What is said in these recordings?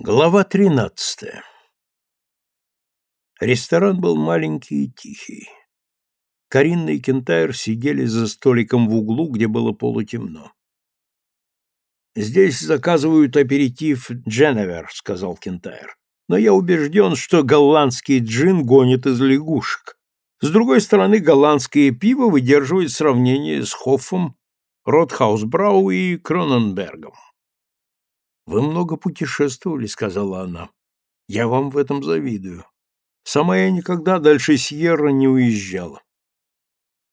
Глава тринадцатая Ресторан был маленький и тихий. Каринна и Кентайр сидели за столиком в углу, где было полутемно. «Здесь заказывают аперитив Дженевер», — сказал Кентайр. «Но я убежден, что голландский джин гонит из лягушек. С другой стороны, голландское пиво выдерживает сравнение с Хоффом, Ротхаусбрау и Кроненбергом. Вы много путешествовали, сказала она. Я вам в этом завидую. Сама я никогда дальше Сьерра не уезжала.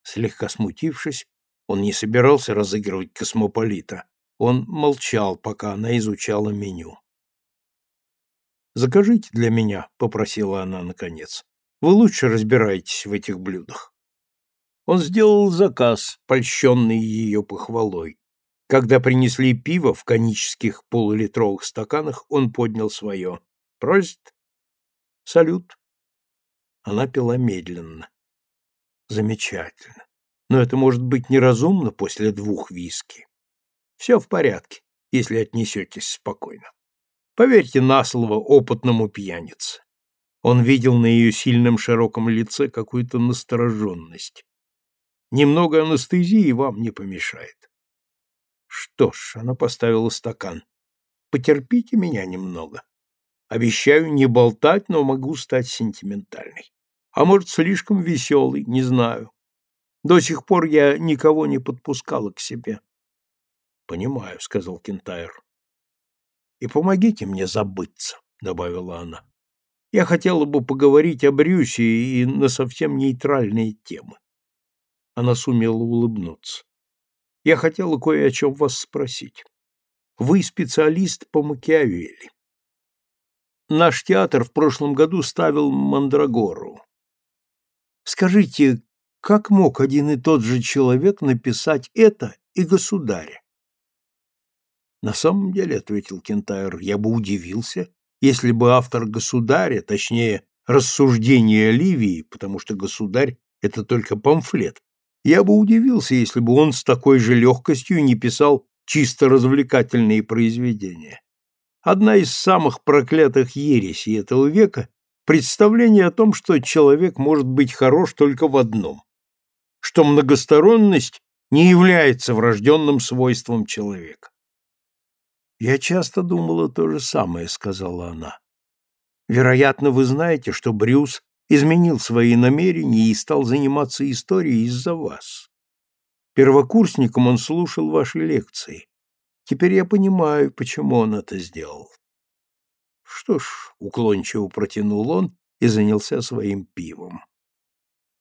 Слегка смутившись, он не собирался разыгрывать космополита. Он молчал, пока она изучала меню. «Закажите для меня», — попросила она наконец. «Вы лучше разбираетесь в этих блюдах». Он сделал заказ, польщенный ее похвалой. Когда принесли пиво в конических полулитровых стаканах, он поднял свое. «Просит?» «Салют». Она пила медленно. «Замечательно. Но это может быть неразумно после двух виски. Все в порядке, если отнесетесь спокойно. Поверьте на слово опытному пьянице». Он видел на ее сильном широком лице какую-то настороженность. Немного анестезии вам не помешает. Что ж, она поставила стакан. Потерпите меня немного. Обещаю не болтать, но могу стать сентиментальной. А может, слишком веселый, не знаю. До сих пор я никого не подпускала к себе. Понимаю, сказал Кентайр. И помогите мне забыться, добавила она. Я хотела бы поговорить о Брюсе и на совсем нейтральные темы. Она сумела улыбнуться. Я хотела кое о чем вас спросить. Вы специалист по Макиавелли. Наш театр в прошлом году ставил Мандрагору. Скажите, как мог один и тот же человек написать это и государя? На самом деле, ответил Кентайр, я бы удивился, если бы автор государя, точнее, рассуждения Оливии, потому что государь — это только памфлет, я бы удивился, если бы он с такой же легкостью не писал чисто развлекательные произведения. Одна из самых проклятых ересей этого века – представление о том, что человек может быть хорош только в одном, что многосторонность не является врожденным свойством человека. «Я часто думала то же самое», — сказала она. «Вероятно, вы знаете, что Брюс изменил свои намерения и стал заниматься историей из-за вас. Первокурсником он слушал ваши лекции. Теперь я понимаю, почему он это сделал. Что ж, уклончиво протянул он и занялся своим пивом.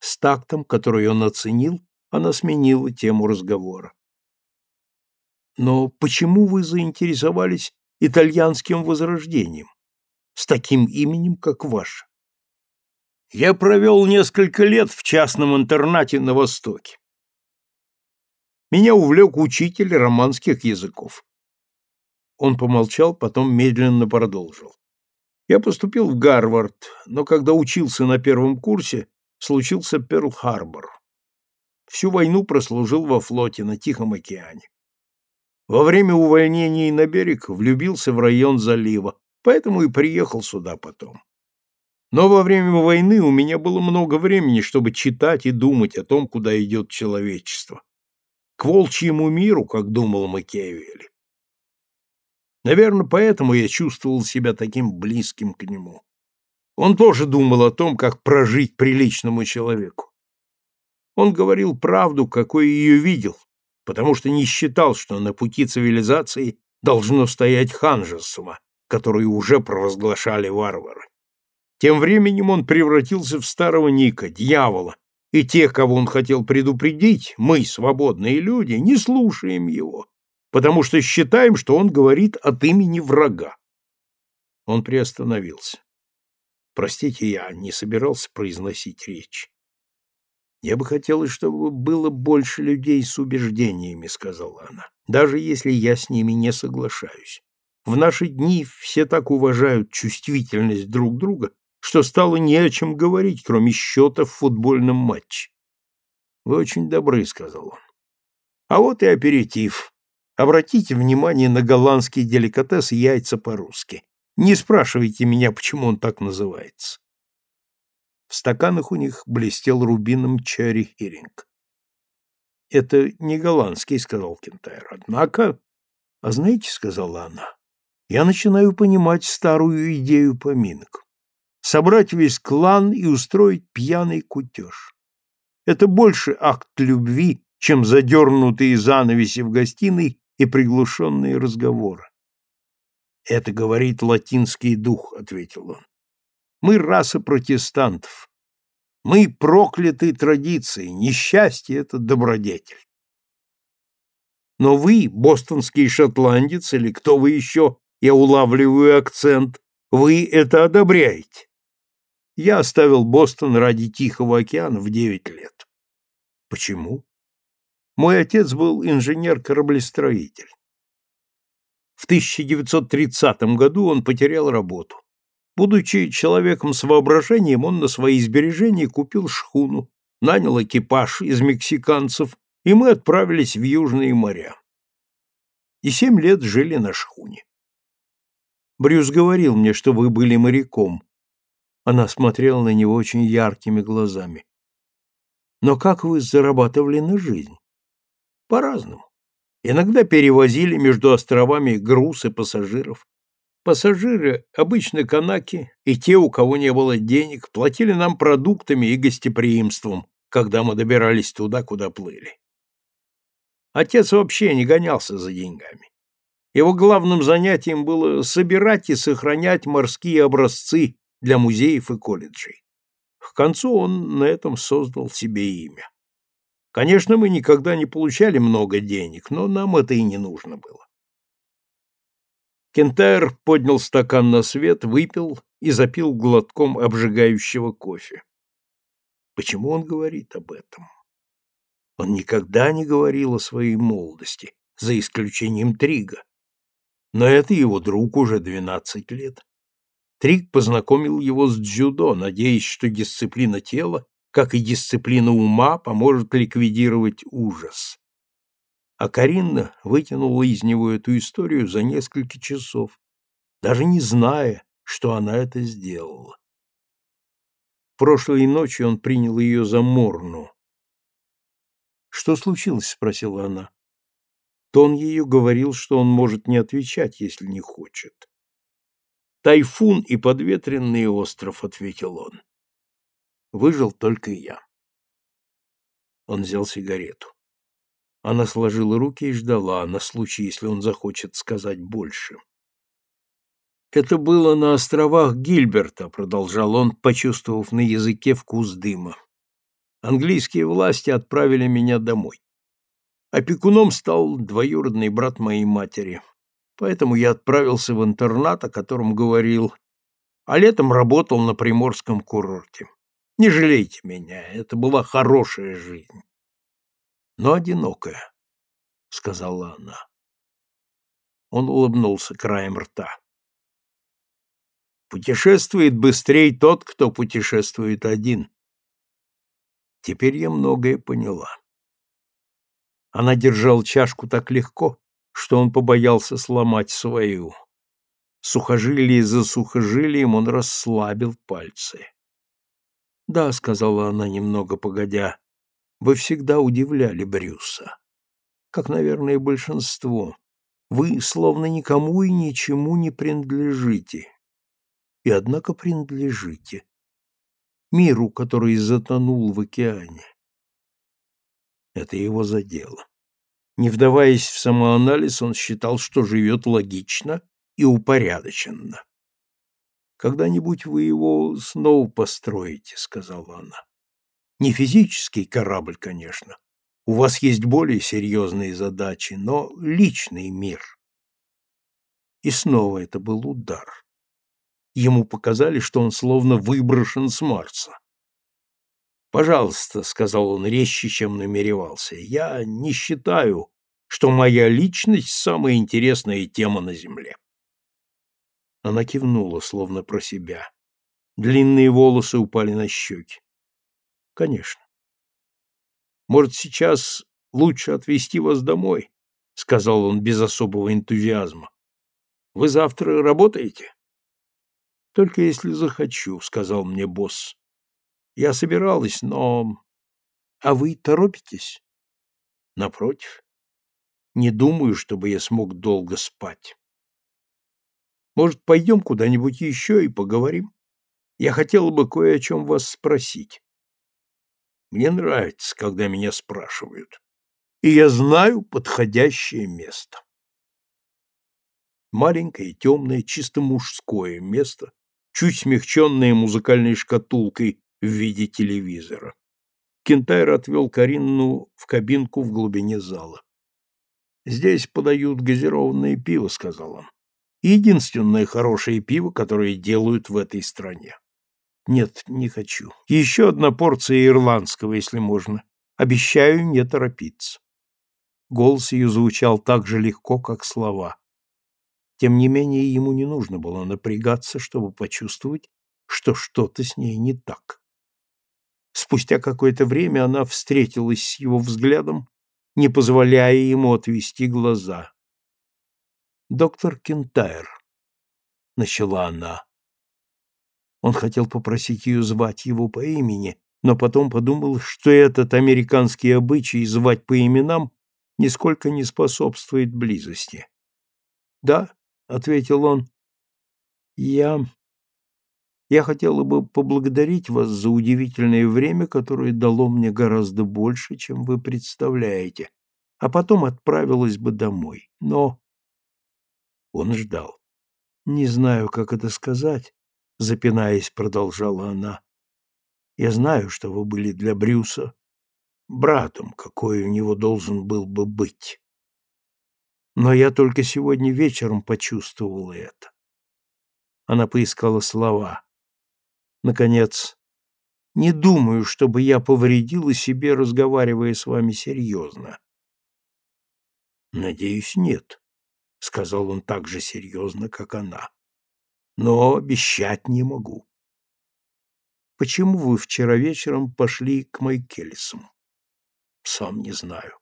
С тактом, который он оценил, она сменила тему разговора. Но почему вы заинтересовались итальянским возрождением? С таким именем, как ваше? Я провел несколько лет в частном интернате на Востоке. Меня увлек учитель романских языков. Он помолчал, потом медленно продолжил. Я поступил в Гарвард, но когда учился на первом курсе, случился Перл-Харбор. Всю войну прослужил во флоте на Тихом океане. Во время увольнения на берег влюбился в район залива, поэтому и приехал сюда потом. Но во время войны у меня было много времени, чтобы читать и думать о том, куда идет человечество. К волчьему миру, как думал Макиавелли. Наверное, поэтому я чувствовал себя таким близким к нему. Он тоже думал о том, как прожить приличному человеку. Он говорил правду, какой ее видел, потому что не считал, что на пути цивилизации должно стоять ханжество, которое уже провозглашали варвары. Тем временем он превратился в старого Ника, дьявола, и тех, кого он хотел предупредить, мы, свободные люди, не слушаем его, потому что считаем, что он говорит от имени врага. Он приостановился. Простите, я не собирался произносить речь. Я бы хотела, чтобы было больше людей с убеждениями, сказала она, даже если я с ними не соглашаюсь. В наши дни все так уважают чувствительность друг друга, что стало не о чем говорить, кроме счета в футбольном матче. «Вы очень добры», — сказал он. «А вот и аперитив. Обратите внимание на голландский деликатес яйца по-русски. Не спрашивайте меня, почему он так называется. В стаканах у них блестел рубином Черри Хиринг. «Это не голландский», — сказал Кентайр. «Однако...» «А знаете, — сказала она, — я начинаю понимать старую идею поминок. Собрать весь клан и устроить пьяный кутеж. Это больше акт любви, чем задернутые занавеси в гостиной и приглушенные разговоры. «Это говорит латинский дух», — ответил он. «Мы раса протестантов. Мы прокляты традицией, несчастье — это добродетель. Но вы, бостонский шотландец или кто вы еще, я улавливаю акцент, вы это одобряете. Я оставил Бостон ради Тихого океана в девять лет. Почему? Мой отец был инженер-кораблестроитель. В 1930 году он потерял работу. Будучи человеком с воображением, он на свои сбережения купил шхуну, нанял экипаж из мексиканцев, и мы отправились в Южные моря. И семь лет жили на шхуне. Брюс говорил мне, что вы были моряком. Она смотрела на него очень яркими глазами. Но как вы зарабатывали на жизнь? По-разному. Иногда перевозили между островами груз и пассажиров. Пассажиры, обычно канаки, и те, у кого не было денег, платили нам продуктами и гостеприимством, когда мы добирались туда, куда плыли. Отец вообще не гонялся за деньгами. Его главным занятием было собирать и сохранять морские образцы для музеев и колледжей. К концу он на этом создал себе имя. Конечно, мы никогда не получали много денег, но нам это и не нужно было. Кентайр поднял стакан на свет, выпил и запил глотком обжигающего кофе. Почему он говорит об этом? Он никогда не говорил о своей молодости, за исключением Трига. Но это его друг уже двенадцать лет. Триг познакомил его с дзюдо, надеясь, что дисциплина тела, как и дисциплина ума, поможет ликвидировать ужас а Каринна вытянула из него эту историю за несколько часов, даже не зная, что она это сделала. Прошлой ночью он принял ее за Морну. «Что случилось?» — спросила она. Тон ее говорил, что он может не отвечать, если не хочет. «Тайфун и подветренный остров», — ответил он. «Выжил только я». Он взял сигарету. Она сложила руки и ждала, на случай, если он захочет сказать больше. «Это было на островах Гильберта», — продолжал он, почувствовав на языке вкус дыма. «Английские власти отправили меня домой. Опекуном стал двоюродный брат моей матери, поэтому я отправился в интернат, о котором говорил, а летом работал на приморском курорте. Не жалейте меня, это была хорошая жизнь но одинокая, — сказала она. Он улыбнулся краем рта. Путешествует быстрее тот, кто путешествует один. Теперь я многое поняла. Она держала чашку так легко, что он побоялся сломать свою. Сухожилие за сухожилием он расслабил пальцы. «Да», — сказала она немного погодя, вы всегда удивляли Брюса. Как, наверное, большинство. Вы словно никому и ничему не принадлежите. И однако принадлежите. Миру, который затонул в океане. Это его задело. Не вдаваясь в самоанализ, он считал, что живет логично и упорядоченно. «Когда-нибудь вы его снова построите», — сказала она. Не физический корабль, конечно. У вас есть более серьезные задачи, но личный мир. И снова это был удар. Ему показали, что он словно выброшен с Марса. «Пожалуйста», — сказал он резче, чем намеревался, — «я не считаю, что моя личность — самая интересная тема на Земле». Она кивнула, словно про себя. Длинные волосы упали на щеки. Конечно. Может, сейчас лучше отвезти вас домой, сказал он без особого энтузиазма. Вы завтра работаете? Только если захочу, сказал мне босс. Я собиралась, но... А вы торопитесь? Напротив. Не думаю, чтобы я смог долго спать. Может, пойдем куда-нибудь еще и поговорим? Я хотела бы кое о чем вас спросить. Мне нравится, когда меня спрашивают. И я знаю подходящее место. Маленькое, темное, чисто мужское место, чуть смягченное музыкальной шкатулкой в виде телевизора. Кентайр отвел Каринну в кабинку в глубине зала. «Здесь подают газированное пиво», — сказал он. «Единственное хорошее пиво, которое делают в этой стране». «Нет, не хочу. Еще одна порция ирландского, если можно. Обещаю не торопиться». Голос ее звучал так же легко, как слова. Тем не менее, ему не нужно было напрягаться, чтобы почувствовать, что что-то с ней не так. Спустя какое-то время она встретилась с его взглядом, не позволяя ему отвести глаза. «Доктор Кентайр», — начала она. Он хотел попросить ее звать его по имени, но потом подумал, что этот американский обычай звать по именам нисколько не способствует близости. «Да», — ответил он, — «я...» Я хотела бы поблагодарить вас за удивительное время, которое дало мне гораздо больше, чем вы представляете, а потом отправилась бы домой. Но он ждал. Не знаю, как это сказать, запинаясь, продолжала она. Я знаю, что вы были для Брюса братом, какой у него должен был бы быть. Но я только сегодня вечером почувствовала это. Она поискала слова. Наконец, не думаю, чтобы я повредила себе, разговаривая с вами серьезно. Надеюсь, нет, сказал он так же серьезно, как она. Но обещать не могу. Почему вы вчера вечером пошли к Майкельсам? Сам не знаю.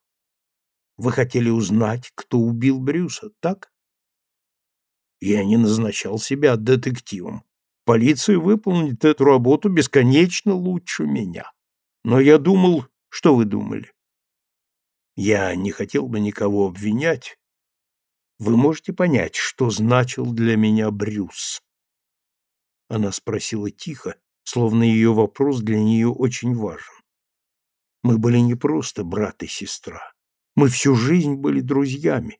Вы хотели узнать, кто убил Брюса, так? Я не назначал себя детективом. Полиция выполнит эту работу бесконечно лучше меня. Но я думал, что вы думали? Я не хотел бы никого обвинять. Вы можете понять, что значил для меня Брюс? Она спросила тихо, словно ее вопрос для нее очень важен. Мы были не просто брат и сестра. Мы всю жизнь были друзьями.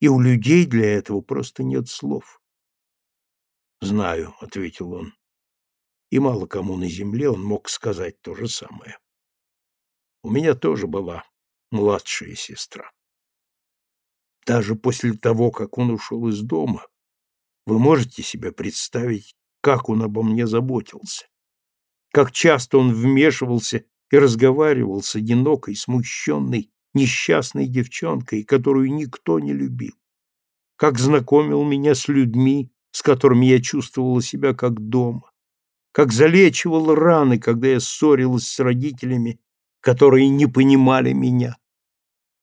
И у людей для этого просто нет слов. «Знаю», — ответил он. И мало кому на земле он мог сказать то же самое. У меня тоже была младшая сестра. Даже после того, как он ушел из дома, вы можете себе представить, как он обо мне заботился, как часто он вмешивался и разговаривал с одинокой, смущенной, несчастной девчонкой, которую никто не любил, как знакомил меня с людьми, с которыми я чувствовала себя как дома, как залечивала раны, когда я ссорилась с родителями, которые не понимали меня,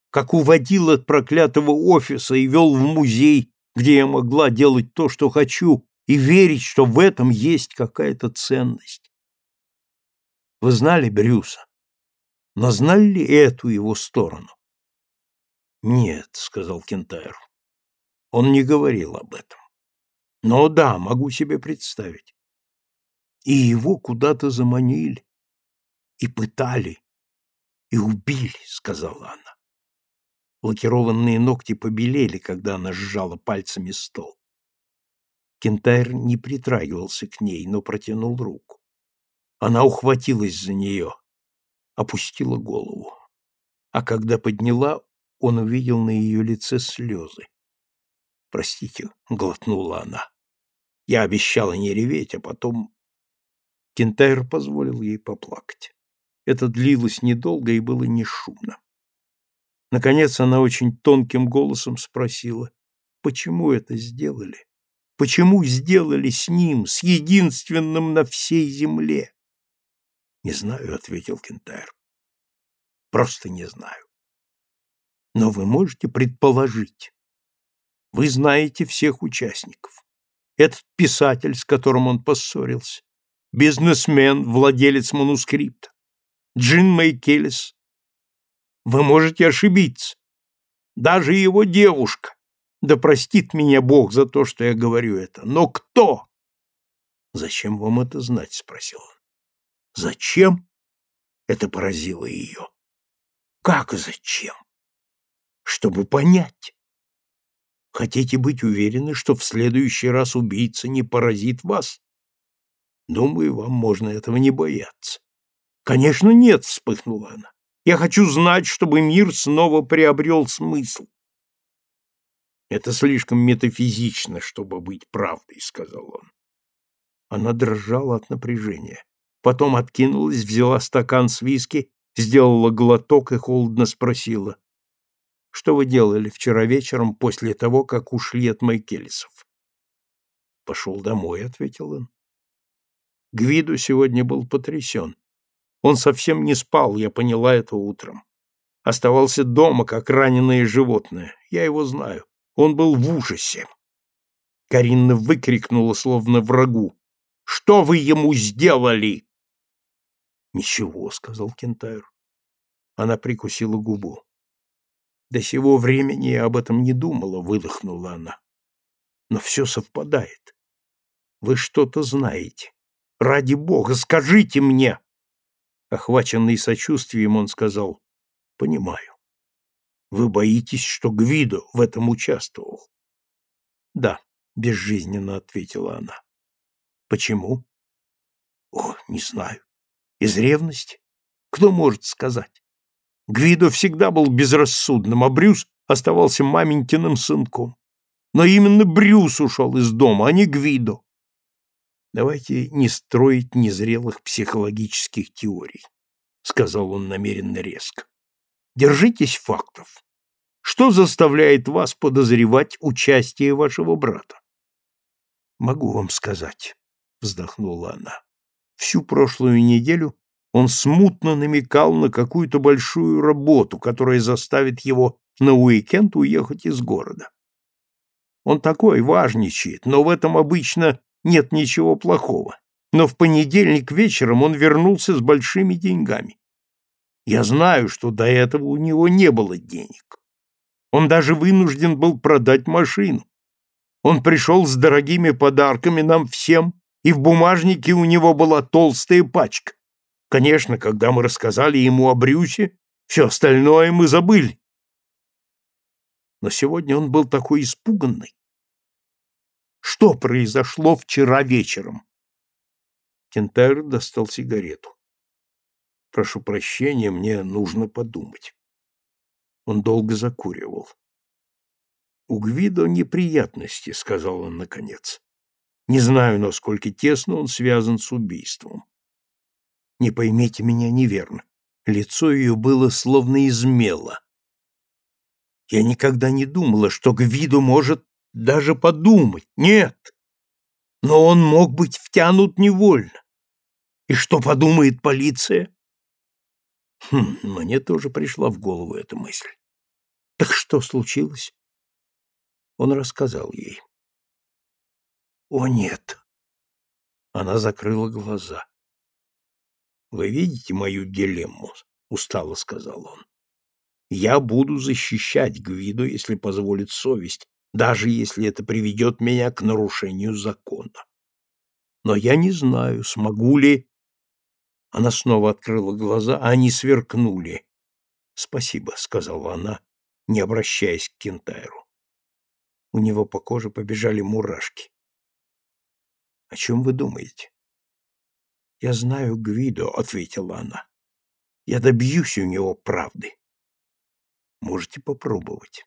как уводил от проклятого офиса и вел в музей, где я могла делать то, что хочу, и верить, что в этом есть какая-то ценность. Вы знали Брюса, но знали ли эту его сторону? Нет, сказал Кентайр. Он не говорил об этом. Но да, могу себе представить. И его куда-то заманили, и пытали, и убили, сказала она. Лакированные ногти побелели, когда она сжала пальцами стол. Кентайр не притрагивался к ней, но протянул руку. Она ухватилась за нее, опустила голову. А когда подняла, он увидел на ее лице слезы. «Простите», — глотнула она. Я обещала не реветь, а потом... Кентайр позволил ей поплакать. Это длилось недолго и было не шумно. Наконец она очень тонким голосом спросила, почему это сделали? Почему сделали с ним, с единственным на всей земле? Не знаю, ответил Кентайр. Просто не знаю. Но вы можете предположить. Вы знаете всех участников. Этот писатель, с которым он поссорился. Бизнесмен, владелец манускрипта. Джин Мейкелес. Вы можете ошибиться. Даже его девушка. Да простит меня Бог за то, что я говорю это. Но кто? Зачем вам это знать? спросил он. Зачем? Это поразило ее. Как зачем? Чтобы понять. Хотите быть уверены, что в следующий раз убийца не поразит вас? Думаю, вам можно этого не бояться. Конечно, нет, вспыхнула она. Я хочу знать, чтобы мир снова приобрел смысл. Это слишком метафизично, чтобы быть правдой, сказал он. Она дрожала от напряжения. Потом откинулась, взяла стакан с виски, сделала глоток и холодно спросила. Что вы делали вчера вечером после того, как ушли от Майкелисов? Пошел домой, ответил он. Гвиду сегодня был потрясен. Он совсем не спал, я поняла это утром. Оставался дома, как раненое животное. Я его знаю. Он был в ужасе. Каринна выкрикнула, словно врагу. «Что вы ему сделали?» «Ничего», — сказал Кентайр. Она прикусила губу. До сего времени я об этом не думала, выдохнула она. Но все совпадает. Вы что-то знаете. Ради бога, скажите мне. Охваченный сочувствием, он сказал, понимаю. Вы боитесь, что Гвидо в этом участвовал? Да, безжизненно ответила она. Почему? О, не знаю. Из ревности? Кто может сказать? Гвидо всегда был безрассудным, а Брюс оставался маменькиным сынком. Но именно Брюс ушел из дома, а не Гвидо. Давайте не строить незрелых психологических теорий, сказал он намеренно резко. Держитесь фактов. Что заставляет вас подозревать участие вашего брата? Могу вам сказать, вздохнула она. Всю прошлую неделю он смутно намекал на какую-то большую работу, которая заставит его на уикенд уехать из города. Он такой важничает, но в этом обычно нет ничего плохого. Но в понедельник вечером он вернулся с большими деньгами. Я знаю, что до этого у него не было денег. Он даже вынужден был продать машину. Он пришел с дорогими подарками нам всем, и в бумажнике у него была толстая пачка. Конечно, когда мы рассказали ему о Брюсе, все остальное мы забыли. Но сегодня он был такой испуганный. Что произошло вчера вечером? Кентайр достал сигарету. Прошу прощения, мне нужно подумать. Он долго закуривал. У Гвидо неприятности, сказал он наконец. Не знаю, насколько тесно он связан с убийством. Не поймите меня неверно. Лицо ее было словно из мела. Я никогда не думала, что Гвиду может даже подумать. Нет. Но он мог быть втянут невольно. И что подумает полиция? Хм, мне тоже пришла в голову эта мысль. Так что случилось? Он рассказал ей. О, нет. Она закрыла глаза. Вы видите мою дилемму? устало сказал он. Я буду защищать Гвиду, если позволит совесть, даже если это приведет меня к нарушению закона. Но я не знаю, смогу ли... Она снова открыла глаза, а они сверкнули. «Спасибо», — сказала она, не обращаясь к Кентайру. У него по коже побежали мурашки. «О чем вы думаете?» «Я знаю Гвидо», — ответила она. «Я добьюсь у него правды». «Можете попробовать».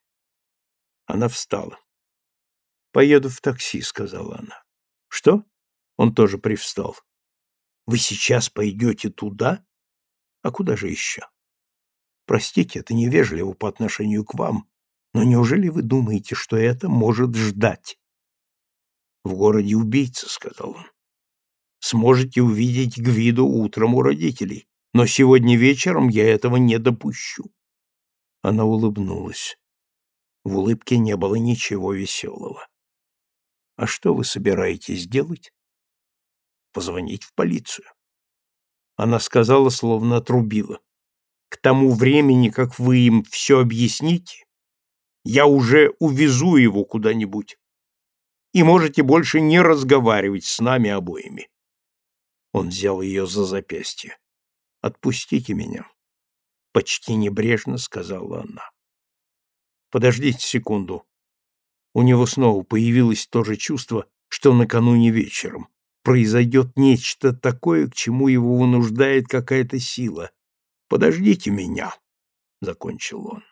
Она встала. «Поеду в такси», — сказала она. «Что?» Он тоже привстал. «Вы сейчас пойдете туда? А куда же еще?» «Простите, это невежливо по отношению к вам, но неужели вы думаете, что это может ждать?» «В городе убийца», — сказал он сможете увидеть Гвиду утром у родителей, но сегодня вечером я этого не допущу. Она улыбнулась. В улыбке не было ничего веселого. А что вы собираетесь делать? Позвонить в полицию. Она сказала, словно отрубила. К тому времени, как вы им все объясните, я уже увезу его куда-нибудь. И можете больше не разговаривать с нами обоими. Он взял ее за запястье. «Отпустите меня», — почти небрежно сказала она. «Подождите секунду». У него снова появилось то же чувство, что накануне вечером. Произойдет нечто такое, к чему его вынуждает какая-то сила. «Подождите меня», — закончил он.